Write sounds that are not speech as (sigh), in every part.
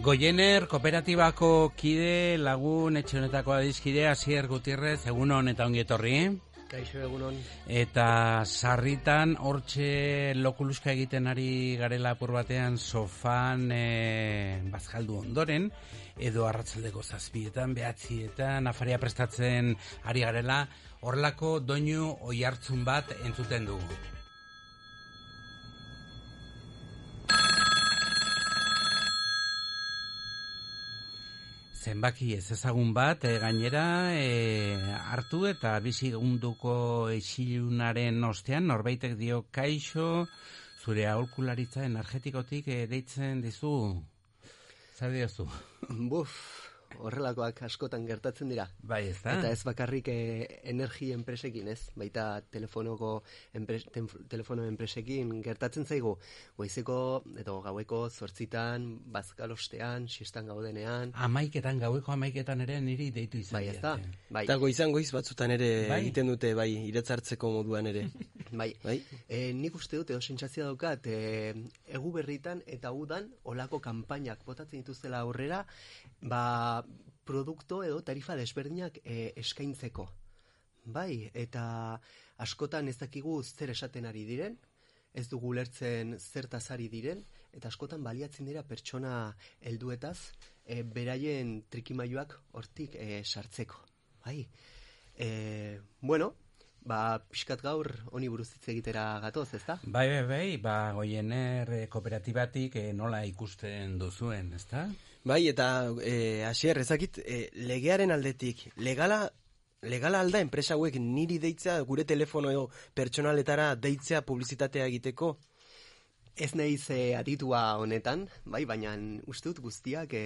Goiener kooperatibako kide lagun etxe honetako adizkide Asier Gutierrez egun hon eta ongi etorri. Kaixo egunon. Eta sarritan hortxe lokuluska egiten ari garela apur batean sofan e, bazkaldu ondoren edo arratzaldeko zazpietan, behatzietan, afaria prestatzen ari garela horlako doinu oi hartzun bat entzuten dugu. Zenbaki ez ezagun bat, e, gainera e, hartu eta bizi gunduko esilunaren ostean, norbaitek dio kaixo, zure aholkularitza energetikotik e, deitzen dizu, zer diozu? Buf, horrelakoak askotan gertatzen dira. Bai, ez da? Eta ez bakarrik e, energi enpresekin, ez? Baita telefonoko enpres, telefono enpresekin gertatzen zaigu. Goizeko edo gaueko zortzitan, bazkalostean, sistan gaudenean. Amaiketan, gaueko amaiketan ere niri deitu izan. Bai, ez da? Bai. Eta goizan goiz batzutan ere bai. egiten dute, bai, iretzartzeko moduan ere. (laughs) bai, bai. E, nik uste dut, edo sentsazioa daukat, e, egu berritan eta udan olako kanpainak botatzen dituztela aurrera, ba, produkto edo tarifa desberdinak e, eskaintzeko. Bai, eta askotan ez dakigu zer esaten ari diren, ez dugu lertzen zertaz ari diren, eta askotan baliatzen dira pertsona helduetaz e, beraien trikimailuak hortik e, sartzeko. Bai, e, bueno, ba, pixkat gaur honi buruz hitz egitera gatoz, ezta? Bai, bai, bai, ba, goiener kooperatibatik nola ikusten duzuen, ezta? Bai, eta e, asier, ezakit, e, legearen aldetik, legala, legala alda enpresa hauek niri deitza gure telefono edo pertsonaletara deitzea publizitatea egiteko? Ez nahi ze aditua honetan, bai, baina uste dut guztiak e,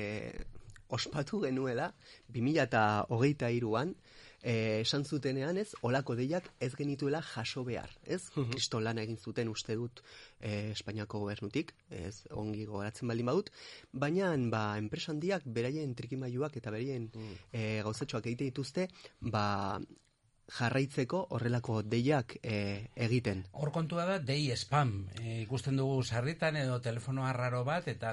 ospatu genuela, 2008 eh, esan zutenean ez, olako deiak ez genituela jaso behar, ez? Mhm. Kristo lan egin zuten uste dut eh, Espainiako gobernutik, ez ongi gogoratzen baldin badut, baina ba, enpresan diak beraien trikimailuak eta beraien mm. eh, gauzatxoak egite dituzte, ba, jarraitzeko horrelako deiak e, egiten. Hor kontua da dei spam. E, ikusten dugu sarritan edo telefono arraro bat eta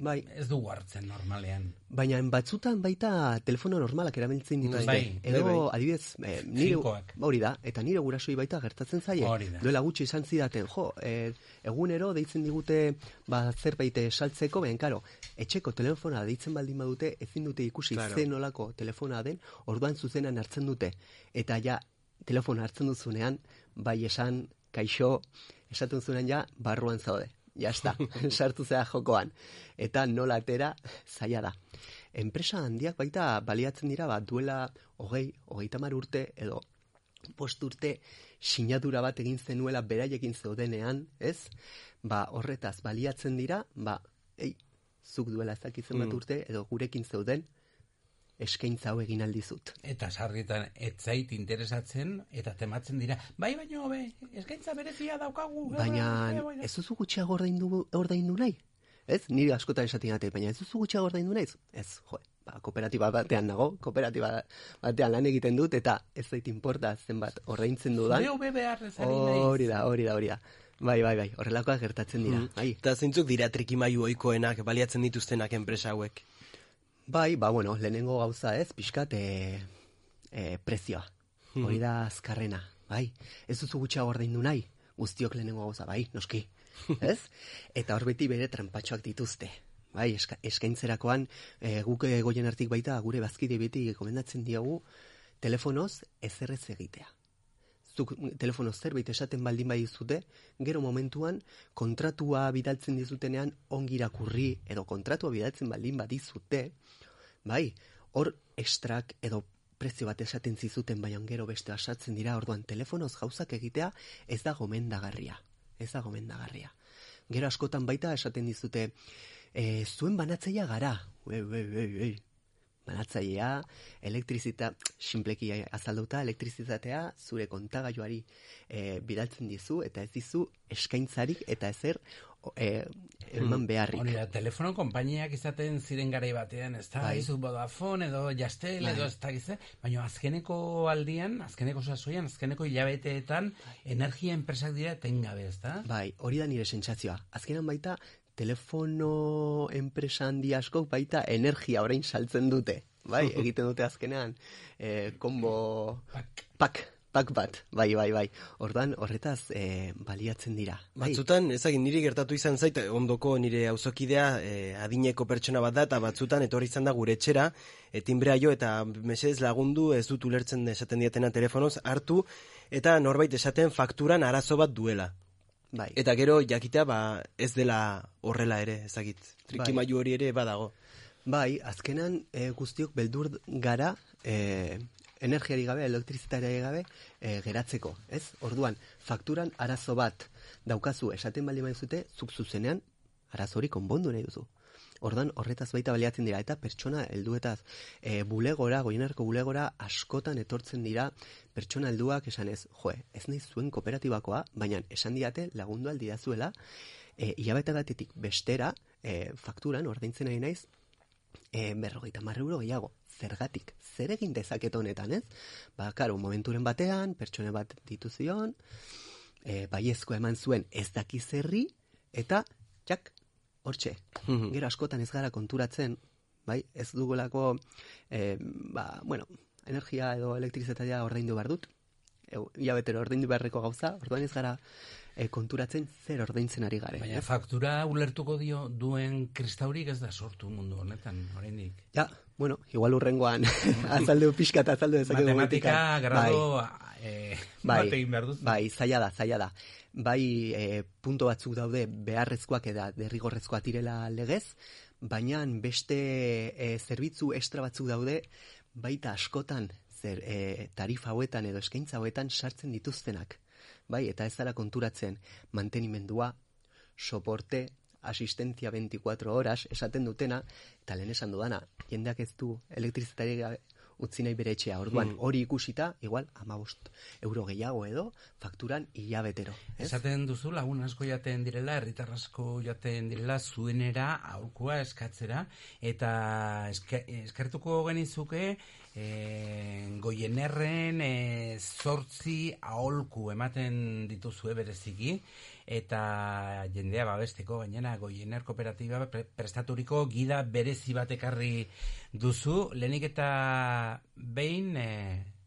bai. ez dugu hartzen normalean. Baina batzutan baita telefono normalak erabiltzen dituzte. Bai, edo bai, bai. adibidez, e, nire, hori da, eta nire gurasoi baita gertatzen zaie. Duela gutxi izan zidaten, jo, e, egunero deitzen digute ba, zerbait saltzeko, behen, karo, etxeko telefona deitzen baldin badute, ezin dute ikusi claro. zen olako telefona den, orduan zuzenan hartzen dute. Eta ja, telefona hartzen duzunean, bai esan, kaixo, esaten zuenean ja, barruan zaude. Ja, esta, (laughs) sartu zea jokoan. Eta nola atera, zaila da. Enpresa handiak baita baliatzen dira, ba, duela hogei, hogei tamar urte, edo post urte, sinadura bat egin zenuela beraiekin zeudenean, ez? Ba, horretaz baliatzen dira, ba, ei, zuk duela ezakitzen bat mm. urte, edo gurekin zeuden, eskaintza hau egin aldizut. Eta sarritan ez zait interesatzen eta tematzen dira. Bai, baino be, eskaintza berezia daukagu. Baina ez duzu gutxiago ordaindu ordaindu nahi? Ez? Nire askotan esaten gate, baina ez duzu gutxiago ordaindu nahi? Ez, jo. Ba, kooperatiba batean nago, kooperatiba batean lan egiten dut eta ez zait inporta zenbat ordaintzen dudan. Beo be behar Hori da, hori da, hori da. Bai, bai, bai, horrelakoak gertatzen dira. Mm. Bai. Eta zeintzuk dira trikimailu oikoenak baliatzen dituztenak enpresa hauek? Bai, ba, bueno, lehenengo gauza ez, pixkat, e, e, prezioa. Hmm. Hori da azkarrena, bai. Ez duzu gutxa ordein du nahi, guztiok lehenengo gauza, bai, noski. (laughs) ez? Eta hor beti bere trampatxoak dituzte. Bai, eska, eskaintzerakoan, e, guk goien artik baita, gure bazkide beti komendatzen diagu, telefonoz ezerrez egitea zuk telefono zerbait esaten baldin bai dizute, gero momentuan kontratua bidaltzen dizutenean ongi irakurri edo kontratua bidaltzen baldin badizute, bai, hor ekstrak edo prezio bat esaten zizuten baina gero beste asatzen dira orduan telefonoz gauzak egitea ez da gomendagarria. Ez da gomendagarria. Gero askotan baita esaten dizute, e, zuen banatzeia gara. Ue, ue, ue, banatzailea, elektrizita, sinpleki azalduta, elektrizitatea zure kontagailuari e, bidaltzen dizu, eta ez dizu eskaintzarik eta ezer e, eman hmm. beharrik. Hori da, telefono konpainiak izaten ziren garai batean, ez da, bai. izu Vodafone edo Jastel bai. edo ez da gize, baina azkeneko aldian, azkeneko sasoian, azkeneko hilabeteetan, bai. energia enpresak dira tengabe, ez da? Bai, hori da nire sentsazioa. Azkenan baita, telefono enpresa handi askok baita energia orain saltzen dute. Bai, (laughs) egiten dute azkenean, e, kombo... Pak. Pak bat, bai, bai, bai. Ordan horretaz e, baliatzen dira. Bai. Batzutan, ezagin niri gertatu izan zait, ondoko nire auzokidea e, adineko pertsona bat da, eta batzutan etorri izan da gure etxera, e, timbrea jo, eta mesedez lagundu, ez dut ulertzen esaten diatena telefonoz, hartu, eta norbait esaten fakturan arazo bat duela. Bai. Eta gero jakitea ba ez dela horrela ere, ezagit. Trikimailu hori ere badago. Bai, azkenan e, guztiok beldur gara e, energiari gabe, elektrizitateari gabe e, geratzeko, ez? Orduan, fakturan arazo bat daukazu esaten baldin zute, zuk zuzenean arazo hori konbondu nahi duzu. Ordan horretaz baita baliatzen dira eta pertsona helduetaz e, bulegora, goienerko bulegora askotan etortzen dira pertsona helduak esan ez, joe, ez nahi zuen kooperatibakoa, baina esan diate lagundu aldi dazuela, e, iabeta batetik bestera e, fakturan ordaintzen nahi naiz e, berrogeita marre euro gehiago. Zergatik, zer egin dezaket honetan, ez? Ba, karo, momenturen batean, pertsone bat dituzion, e, baiezko eman zuen ez daki zerri, eta, txak, hortxe, gero askotan ez gara konturatzen, bai, ez dugulako, e, ba, bueno, energia edo elektrizitatea ordaindu behar dut, e, ia betero ordaindu beharreko gauza, orduan ez gara e, konturatzen zer ordaintzen ari gare. Baina ez? faktura ulertuko dio duen kristaurik ez da sortu mundu honetan, oraindik. Ja, bueno, igual urrengoan (laughs) azaldu pixka eta azaldu dezakegu Matematika grado eh, bai, bat egin behar duzu. bai, zaila da, zaila da. Bai, e, punto batzuk daude beharrezkoak eta derrigorrezkoak direla legez, baina beste e, zerbitzu extra batzuk daude, baita askotan zer, e, tarifa hauetan edo eskaintza hauetan sartzen dituztenak. Bai, eta ez dara konturatzen mantenimendua, soporte, asistentzia 24 horas, esaten dutena, eta lehen esan dudana, jendeak ez du elektrizitari utzi nahi bere etxea. Orduan, Mm. hori ikusita, igual, amabost euro gehiago edo, fakturan hilabetero. Ez? Esaten duzu lagun asko jaten direla, herritar asko jaten direla zuenera aurkua eskatzera eta eske, eskertuko genizuke e, goienerren e, zortzi aholku ematen dituzue bereziki eta jendea babesteko gainera goiener kooperatiba pre, prestaturiko gida berezi bat ekarri duzu lehenik eta behin e,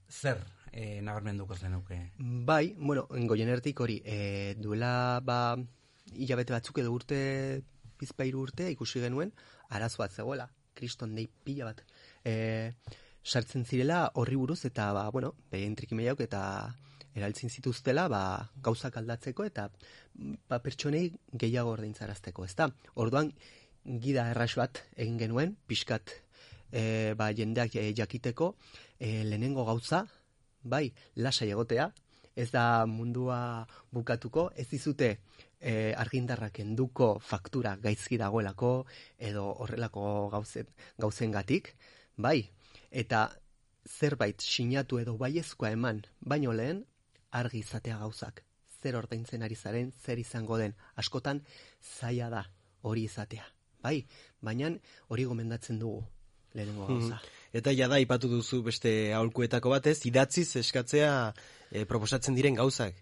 zer e, nabarmenduko zenuke Bai, bueno, goienertik hori, e, duela ba, hilabete batzuk edo urte, bizpairu urte, ikusi genuen, arazo bat zegoela, kriston dei pila bat. E, sartzen zirela horri buruz eta, ba, bueno, behien trikimeiauk eta eraltzin zituztela, ba, gauzak aldatzeko eta ba, pertsonei gehiago ordaintzarazteko, ezta? Orduan, gida erras bat egin genuen, pixkat e, ba, jendeak e, jakiteko, e, lehenengo gauza, bai, lasai egotea, ez da mundua bukatuko, ez dizute e, argindarrak enduko faktura gaizki dagoelako, edo horrelako gauzet, gauzengatik, bai, eta zerbait sinatu edo baiezkoa eman, baino lehen, argi izatea gauzak. Zer ordaintzen ari zaren, zer izango den, askotan zaila da hori izatea. Bai, baina hori gomendatzen dugu, lehenengo gauza. Eta jada ipatu duzu beste aholkuetako batez, idatziz eskatzea e, proposatzen diren gauzak.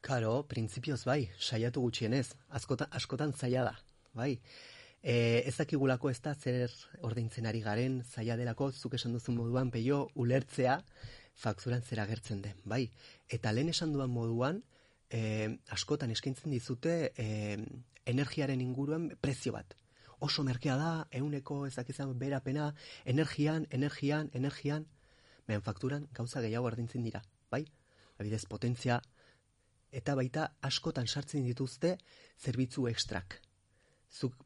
Karo, printzipioz bai, saiatu gutxienez, askotan, askotan zaila da, bai. E, ez dakigulako ez da zer ordaintzen ari garen, zaila delako, zuk esan duzun moduan, peio, ulertzea, fakturan zer agertzen den, bai. Eta lehen esan duan moduan, e, askotan eskaintzen dizute e, energiaren inguruan prezio bat. Oso merkea da, euneko ezakizan berapena, energian, energian, energian, behen fakturan gauza gehiago ordaintzen dira, bai? Abidez, potentzia, eta baita askotan sartzen dituzte zerbitzu ekstrak. Zuk,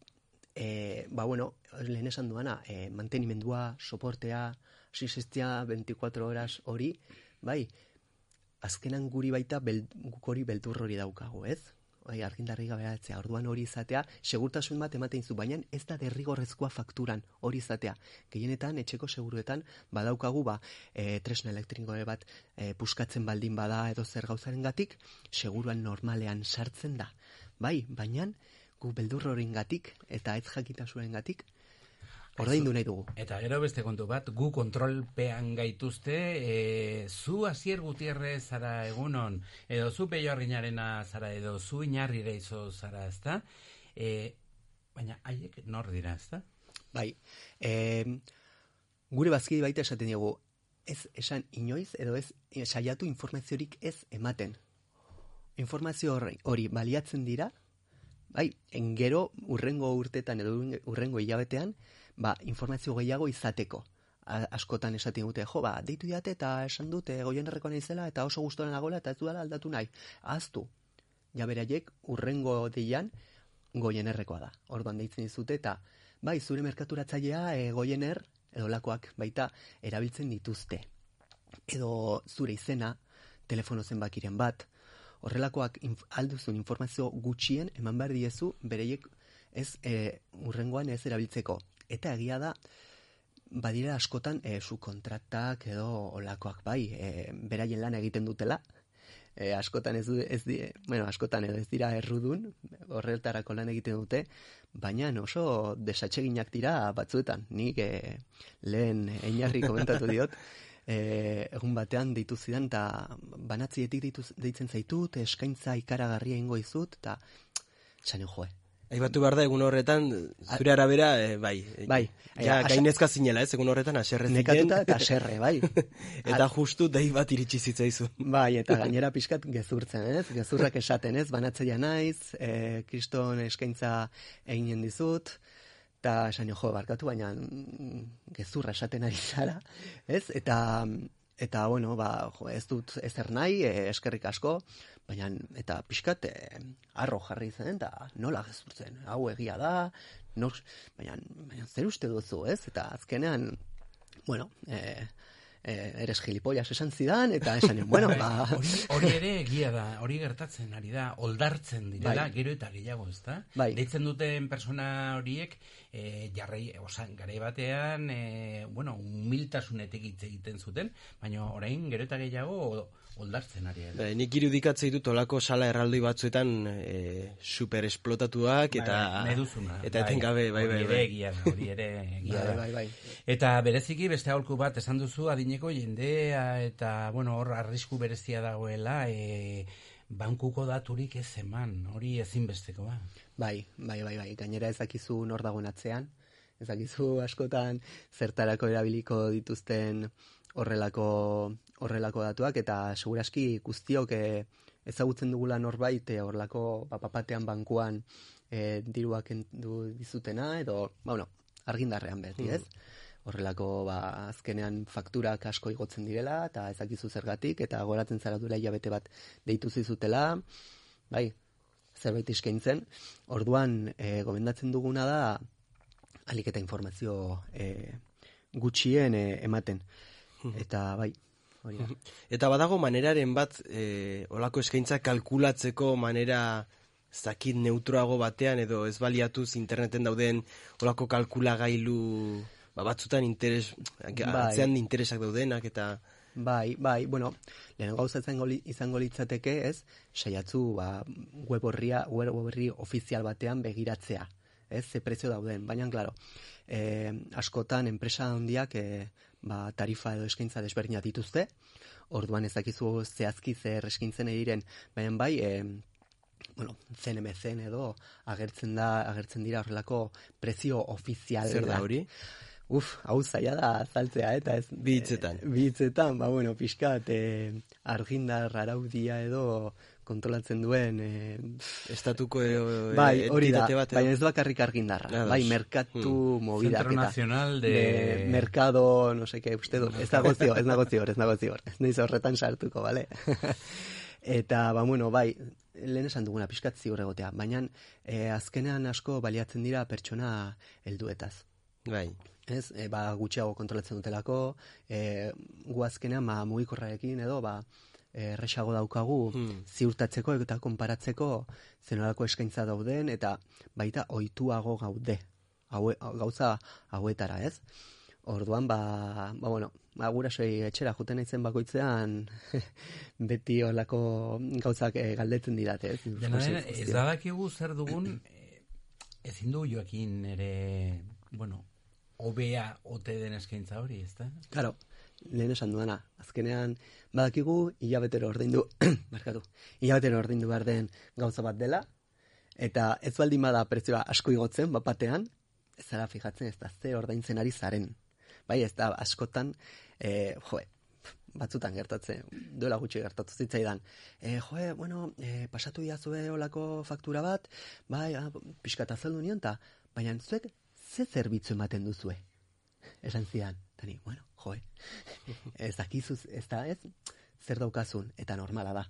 e, ba bueno, lehen esan duana, e, mantenimendua, soportea, asisestia 24 horas hori, bai, azkenan guri baita bel, guk hori beldur hori daukagu, ez? Bai, argindarri gabe atzea, orduan hori izatea, segurtasun bat ematen zu, baina ez da derrigorrezkoa fakturan hori izatea. Gehienetan, etxeko seguruetan, badaukagu, ba, e, tresna elektriko bat e, puskatzen baldin bada edo zer gauzaren gatik, seguruan normalean sartzen da. Bai, baina, gu beldur horien gatik, eta ez jakitasuren gatik, ordaindu nahi dugu. Eta gero beste kontu bat, gu kontrolpean gaituzte, e, zu Asier Gutierrez zara egunon, edo zu Peio Arginarena zara, edo zu Inarri izo zara, ezta? E, Baina haiek nor dira, ezta? Bai, e, gure bazkidi baita esaten diegu, ez esan inoiz edo ez saiatu informaziorik ez ematen. Informazio horri, hori baliatzen dira, bai, engero urrengo urtetan edo urrengo hilabetean, ba, informazio gehiago izateko. A, askotan esaten dute, jo, ba, deitu diate eta esan dute goienerreko naizela eta oso gustoren nagoela eta ez dudala aldatu nahi. Aztu, ja beraiek urrengo deian goienerrekoa da. Orduan deitzen dizute eta bai, zure merkaturatzailea e, goiener edo lakoak baita erabiltzen dituzte. Edo zure izena, telefono zenbakiren bat, horrelakoak inf alduzun informazio gutxien eman behar diezu bereiek ez e, urrengoan ez erabiltzeko. Eta egia da, badira askotan e, su kontraktak edo olakoak bai, e, beraien lan egiten dutela, e, askotan ez, du, ez di, bueno, askotan edo ez dira errudun, horretarako lan egiten dute, baina oso desatseginak dira batzuetan, nik e, lehen einarri komentatu diot, (laughs) e, egun batean deitu zidan, eta banatzietik deitzen zaitut, eskaintza ikaragarria ingo izut, eta txanen joe, Aibatu behar da, egun horretan, zure arabera, e, bai. Bai. Ja, gainezka zinela, ez, egun horretan, aserre zinen. Nekatuta eta aserre, bai. (laughs) eta justu dei bat iritsi zitzaizu. Bai, eta gainera pixkat gezurtzen, ez? Gezurrak esaten, ez? Banatzeia naiz, e, kriston eskaintza eginen dizut, eta esan jo, barkatu, baina mm, gezurra esaten ari zara, ez? Eta, eta bueno, ba, jo, ez dut ezer nahi, e, eskerrik asko, baina eta pixkat eh, arro jarri zen eta nola gezurtzen hau egia da nos, baina, baina zer uste duzu ez eta azkenean bueno eh, eh, eres gilipollas esan zidan, eta esan, (laughs) bueno, bai, ba... Hori, ere egia da, hori gertatzen ari da, oldartzen direla, bai. gero eta gehiago, ez da? Bai. Deitzen duten persona horiek, e, jarrai, osan, gare batean, e, bueno, humiltasunetik hitz egiten zuten, baina orain gero eta gehiago oldartzen ari da. Bai, nik irudikatzei dut olako sala erraldoi batzuetan e, super esplotatuak eta bai, meduzuna, eta bai, etengabe bai bai bai. Egia, hori ere (laughs) egia bai, bai, bai. Eta bereziki beste aholku bat esan duzu adineko jendea eta bueno, hor arrisku berezia dagoela, e, bankuko daturik ez eman, hori ezinbesteko ba. Bai, bai, bai, bai. Gainera ezakizu nor dagoen atzean, ezakizu askotan zertarako erabiliko dituzten horrelako horrelako datuak eta seguraski guztiok e, ezagutzen dugula norbait e, horrelako ba, papatean bankuan e, diruak du dizutena edo ba, bueno, argindarrean beti, ez? Mm. Horrelako ba, azkenean fakturak asko igotzen direla eta ezakizu zergatik eta goratzen zara dura hilabete bat deitu zizutela, bai, zerbait eskaintzen. Orduan, e, gomendatzen duguna da alik eta informazio e, gutxien e, ematen. Eta bai, hori Eta badago maneraren bat, e, olako eskaintza kalkulatzeko manera zakit neutroago batean, edo ez baliatuz interneten dauden olako kalkulagailu ba, batzutan interes, bai. interesak daudenak, eta... Bai, bai, bueno, lehen gauza izango litzateke, ez, saiatzu, ba, web horria, web horri ofizial batean begiratzea, ez, ze prezio dauden, baina, klaro, eh, askotan, enpresa handiak, eh, ba, tarifa edo eskaintza desberdina dituzte, orduan ezakizu zehazki zer eskaintzen ediren, baina bai, e, bueno, CNMC edo agertzen da agertzen dira horrelako prezio ofizial zer da hori? Uf, hau zaila da azaltzea, eta ez... Bitzetan. E, bitzetan, ba, bueno, pixkat, e, argindar araudia edo kontrolatzen duen e, estatuko e, bai, hori da, baina ez bakarrik argindarra bai, merkatu hmm. mobidak Centro Nacional de... de... mercado, no sé qué, uste du, ez negozio, ez negozio, ez negozio, ez nahiz horretan sartuko, vale? (laughs) eta, ba, bueno, bai, lehen esan duguna pixkat ziur egotea, baina e, azkenean asko baliatzen dira pertsona helduetaz. Bai. Ez, e, ba, gutxiago kontrolatzen dutelako, e, gu azkenean, ma, ba, mugikorrarekin edo, ba, erresago daukagu hmm. ziurtatzeko eta konparatzeko zenolako eskaintza dauden eta baita ohituago gaude haue, gauza hauetara, ez? Orduan, ba, ba bueno, ba, gurasoi etxera juten naizen bakoitzean (laughs) beti olako gauzak e, galdetzen didate, ez? Dena, ez da dakigu zer dugun eh, ezin du joakin ere, bueno, obea ote den eskaintza hori, ez da? Claro, lehen esan duena, azkenean badakigu hilabetero ordaindu, (clears throat) markatu, hilabetero ordaindu behar den gauza bat dela, Eta ez baldin bada prezioa asko igotzen, bat batean, ez zara fijatzen ez da ze ordaintzen ari zaren. Bai, ez da askotan, e, joe, batzutan gertatzen, duela gutxi gertatu zitzaidan. E, joe, bueno, e, pasatu diazue olako faktura bat, bai, ah, pixka eta zeldu nion, ta, baina zuek ze zerbitzu ematen duzue? Esan zidan, eta ni, bueno, joe, ez dakizuz, ez da, ez, zer daukazun, eta normala da.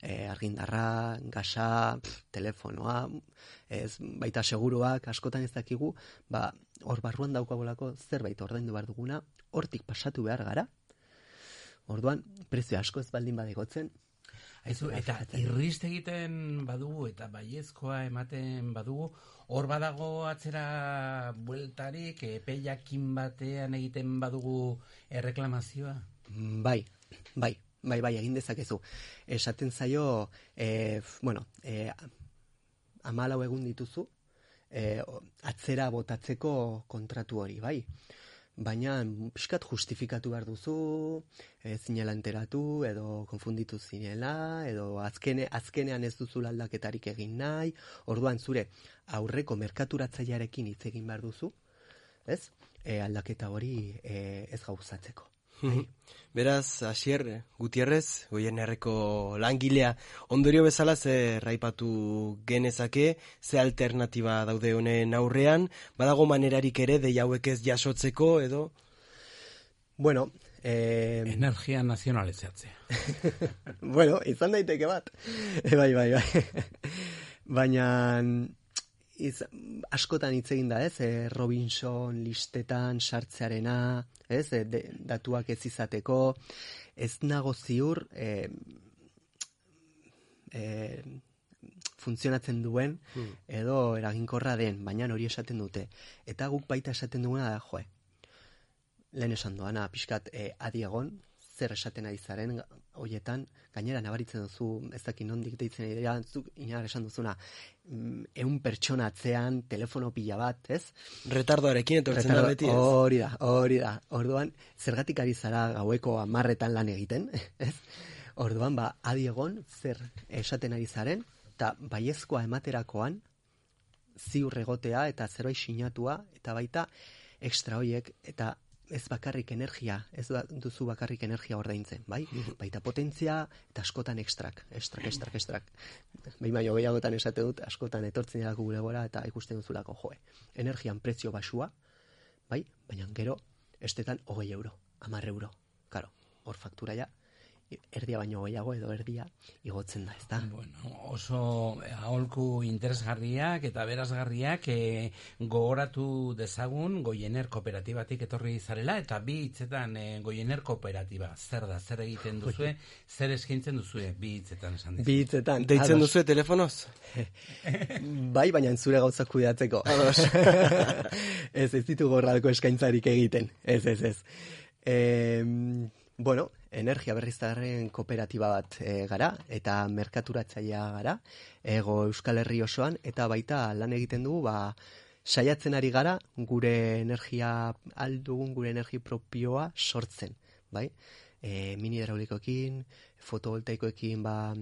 E, argindarra, gasa, pff, telefonoa, ez, baita seguruak, askotan ez dakigu, ba, hor barruan daukagolako zerbait ordaindu behar duguna, hortik pasatu behar gara, Orduan, prezio asko ez baldin badegotzen, Aizu, eta irrist egiten badugu eta baiezkoa ematen badugu, hor badago atzera bueltarik, epeiakin batean egiten badugu erreklamazioa? Bai, bai, bai, bai, egin dezakezu. Esaten zaio, e, bueno, e, amalau egun dituzu, e, atzera botatzeko kontratu hori, bai baina pixkat justifikatu behar duzu, e, zinela enteratu, edo konfunditu zinela, edo azkene, azkenean ez duzu aldaketarik egin nahi, orduan zure aurreko merkaturatzailearekin hitz egin behar duzu, ez? E, aldaketa hori e, ez gauzatzeko. Bai. Beraz, Asier, Gutierrez, goien erreko langilea, ondorio bezala ze raipatu genezake, ze alternatiba daude honen aurrean, badago manerarik ere dei hauek ez jasotzeko edo? Bueno, eh... energia nazionalizatzea. (laughs) bueno, izan daiteke bat. E, (laughs) bai, bai, bai. Baina iz, askotan hitz egin da, ez? E, Robinson listetan sartzearena, ez? E, de, datuak ez izateko, ez nago ziur e, e, funtzionatzen duen hmm. edo eraginkorra den, baina hori esaten dute. Eta guk baita esaten duguna da, joe, lehen esan doana, pixkat e, adiegon, zer esaten ari zaren hoietan, gainera nabaritzen duzu, ez dakit nondik deitzen dira, zuk inar esan duzuna, mm, pertsona atzean, telefono pila bat, ez? Retardoarekin etortzen da beti, ez? Hori da, hori da. Orduan, zergatik ari zara gaueko amarretan lan egiten, (laughs) ez? Orduan, ba, adiegon, zer esaten ari zaren, eta baiezkoa ematerakoan, ziur egotea eta zerbait sinatua, eta baita, ekstra hoiek, eta ez bakarrik energia, ez duzu bakarrik energia ordaintzen, bai? Baita potentzia eta askotan ekstrak, ekstrak, ekstrak, ekstrak. Behin baino gehiagotan esate dut, askotan etortzen dira gure gora eta ikusten duzulako joe. Energian prezio basua, bai? Baina gero, estetan hogei euro, amar euro. Karo, hor faktura ja, erdia baino gehiago edo erdia igotzen da, ezta? Bueno, oso aholku interesgarriak eta berazgarriak e, gogoratu dezagun goiener kooperatibatik etorri zarela eta bi hitzetan e, goiener kooperatiba zer da, zer egiten duzue, zer eskintzen duzue bi hitzetan esan dizu. Bi hitzetan. Deitzen duzue telefonoz? (laughs) bai, baina zure gauza kudeatzeko. (laughs) ez ez ditu gorralko eskaintzarik egiten. Ez, ez, ez. Eh, bueno, energia berriztarren kooperatiba bat e, gara eta merkaturatzailea gara ego Euskal Herri osoan eta baita lan egiten dugu ba saiatzen ari gara gure energia aldugun gure energia propioa sortzen, bai? E, mini hidraulikoekin, fotovoltaikoekin ba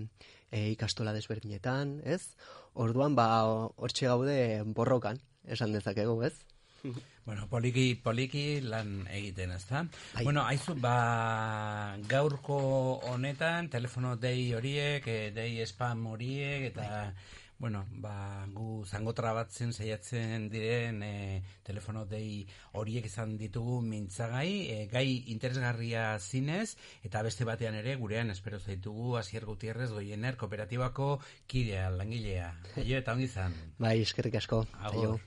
e, ikastola desberdinetan, ez? Orduan ba hortxe gaude borrokan, esan dezakegu, ez? Bueno, poliki, poliki lan egiten, ez da? Bai. Bueno, haizu, ba, gaurko honetan, telefono dei horiek, eh, dei spam horiek, eta, bai. bueno, ba, gu zango trabatzen saiatzen diren e, telefono dei horiek izan ditugu mintzagai, e, gai interesgarria zinez, eta beste batean ere, gurean, espero zaitugu, Asier Gutierrez, goiener, kooperatibako kidea, langilea. Aio, eta ongi zan. Bai, eskerrik asko. Agur.